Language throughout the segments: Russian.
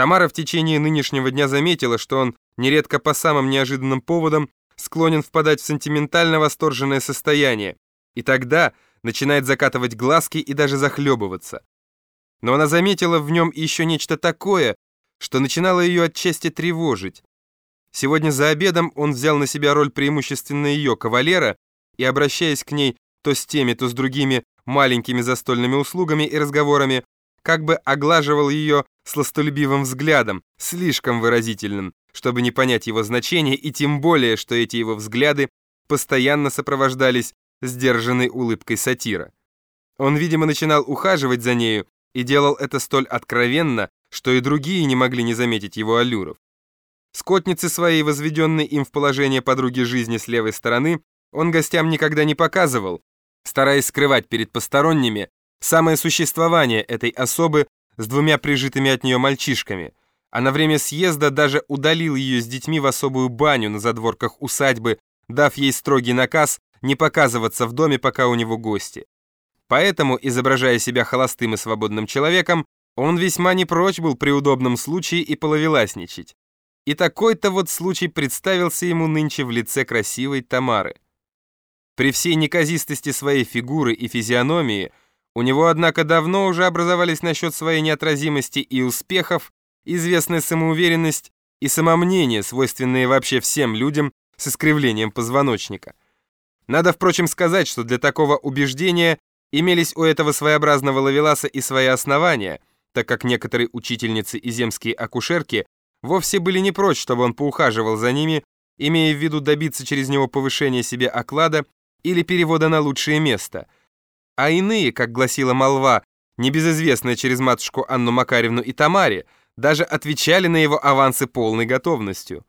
Тамара в течение нынешнего дня заметила, что он нередко по самым неожиданным поводам склонен впадать в сентиментально-восторженное состояние, и тогда начинает закатывать глазки и даже захлебываться. Но она заметила в нем еще нечто такое, что начинало ее отчасти тревожить. Сегодня за обедом он взял на себя роль преимущественно ее кавалера и, обращаясь к ней то с теми, то с другими маленькими застольными услугами и разговорами, как бы оглаживал ее сластолюбивым взглядом, слишком выразительным, чтобы не понять его значения, и тем более, что эти его взгляды постоянно сопровождались сдержанной улыбкой сатира. Он, видимо, начинал ухаживать за нею и делал это столь откровенно, что и другие не могли не заметить его аллюров. Скотницы своей, возведенной им в положение подруги жизни с левой стороны, он гостям никогда не показывал, стараясь скрывать перед посторонними самое существование этой особы с двумя прижитыми от нее мальчишками, а на время съезда даже удалил ее с детьми в особую баню на задворках усадьбы, дав ей строгий наказ не показываться в доме, пока у него гости. Поэтому, изображая себя холостым и свободным человеком, он весьма не прочь был при удобном случае и половеласничать. И такой-то вот случай представился ему нынче в лице красивой Тамары. При всей неказистости своей фигуры и физиономии у него, однако, давно уже образовались насчет своей неотразимости и успехов известная самоуверенность и самомнение, свойственные вообще всем людям с искривлением позвоночника. Надо, впрочем, сказать, что для такого убеждения имелись у этого своеобразного лавеласа и свои основания, так как некоторые учительницы и земские акушерки вовсе были не прочь, чтобы он поухаживал за ними, имея в виду добиться через него повышения себе оклада или перевода на лучшее место. А иные, как гласила молва, небезызвестная через матушку Анну Макаревну и Тамаре, даже отвечали на его авансы полной готовностью.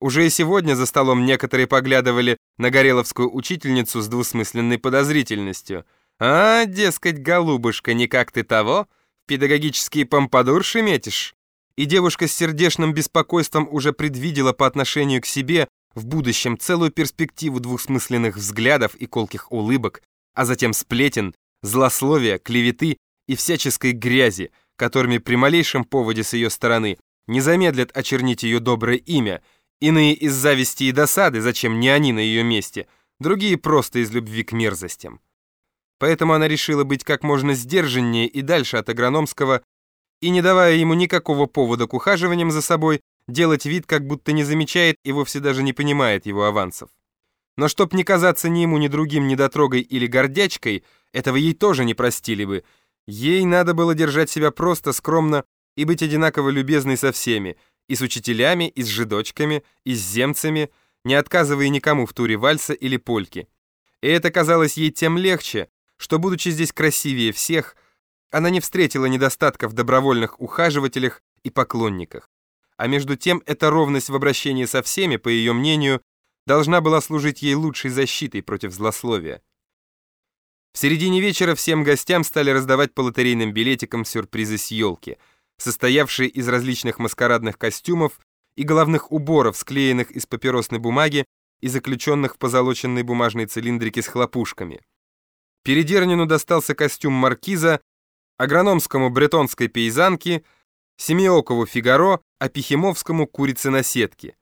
Уже и сегодня за столом некоторые поглядывали на гореловскую учительницу с двусмысленной подозрительностью. «А, дескать, голубушка, не как ты того? Педагогические помпадурши метишь?» И девушка с сердечным беспокойством уже предвидела по отношению к себе в будущем целую перспективу двусмысленных взглядов и колких улыбок, а затем сплетен, злословия, клеветы и всяческой грязи, которыми при малейшем поводе с ее стороны не замедлят очернить ее доброе имя, иные из зависти и досады, зачем не они на ее месте, другие просто из любви к мерзостям. Поэтому она решила быть как можно сдержаннее и дальше от агрономского, и не давая ему никакого повода к ухаживаниям за собой, делать вид, как будто не замечает и вовсе даже не понимает его авансов. Но чтоб не казаться ни ему, ни другим недотрогой или гордячкой, этого ей тоже не простили бы, Ей надо было держать себя просто скромно и быть одинаково любезной со всеми, и с учителями, и с жидочками, и с земцами, не отказывая никому в туре вальса или польки. И это казалось ей тем легче, что, будучи здесь красивее всех, она не встретила недостатков в добровольных ухаживателях и поклонниках. А между тем эта ровность в обращении со всеми, по ее мнению, должна была служить ей лучшей защитой против злословия. В середине вечера всем гостям стали раздавать по лотерейным билетикам сюрпризы с елки, состоявшие из различных маскарадных костюмов и головных уборов, склеенных из папиросной бумаги и заключенных в позолоченные бумажные цилиндрики с хлопушками. Передернину достался костюм маркиза, агрономскому бретонской пейзанки, Семиокову Фигаро, а Пихимовскому курице на сетке.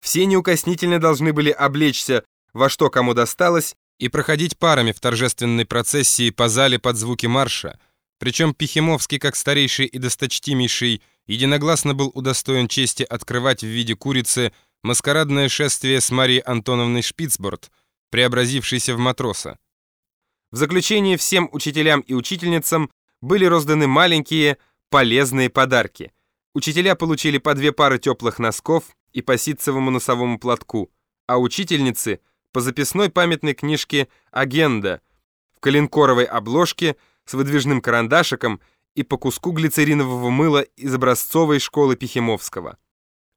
Все неукоснительно должны были облечься во что кому досталось и проходить парами в торжественной процессии по зале под звуки марша, причем Пихимовский, как старейший и досточтимейший, единогласно был удостоен чести открывать в виде курицы маскарадное шествие с Марией Антоновной Шпицборд, преобразившейся в матроса. В заключение всем учителям и учительницам были розданы маленькие, полезные подарки. Учителя получили по две пары теплых носков и по ситцевому носовому платку, а учительницы — по записной памятной книжке «Агенда» в коленкоровой обложке с выдвижным карандашиком и по куску глицеринового мыла из образцовой школы Пихимовского.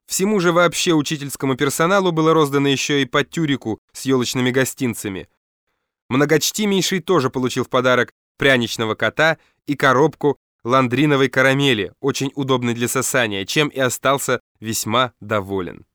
Всему же вообще учительскому персоналу было роздано еще и по тюрику с елочными гостинцами. Многочтимейший тоже получил в подарок пряничного кота и коробку ландриновой карамели, очень удобной для сосания, чем и остался весьма доволен.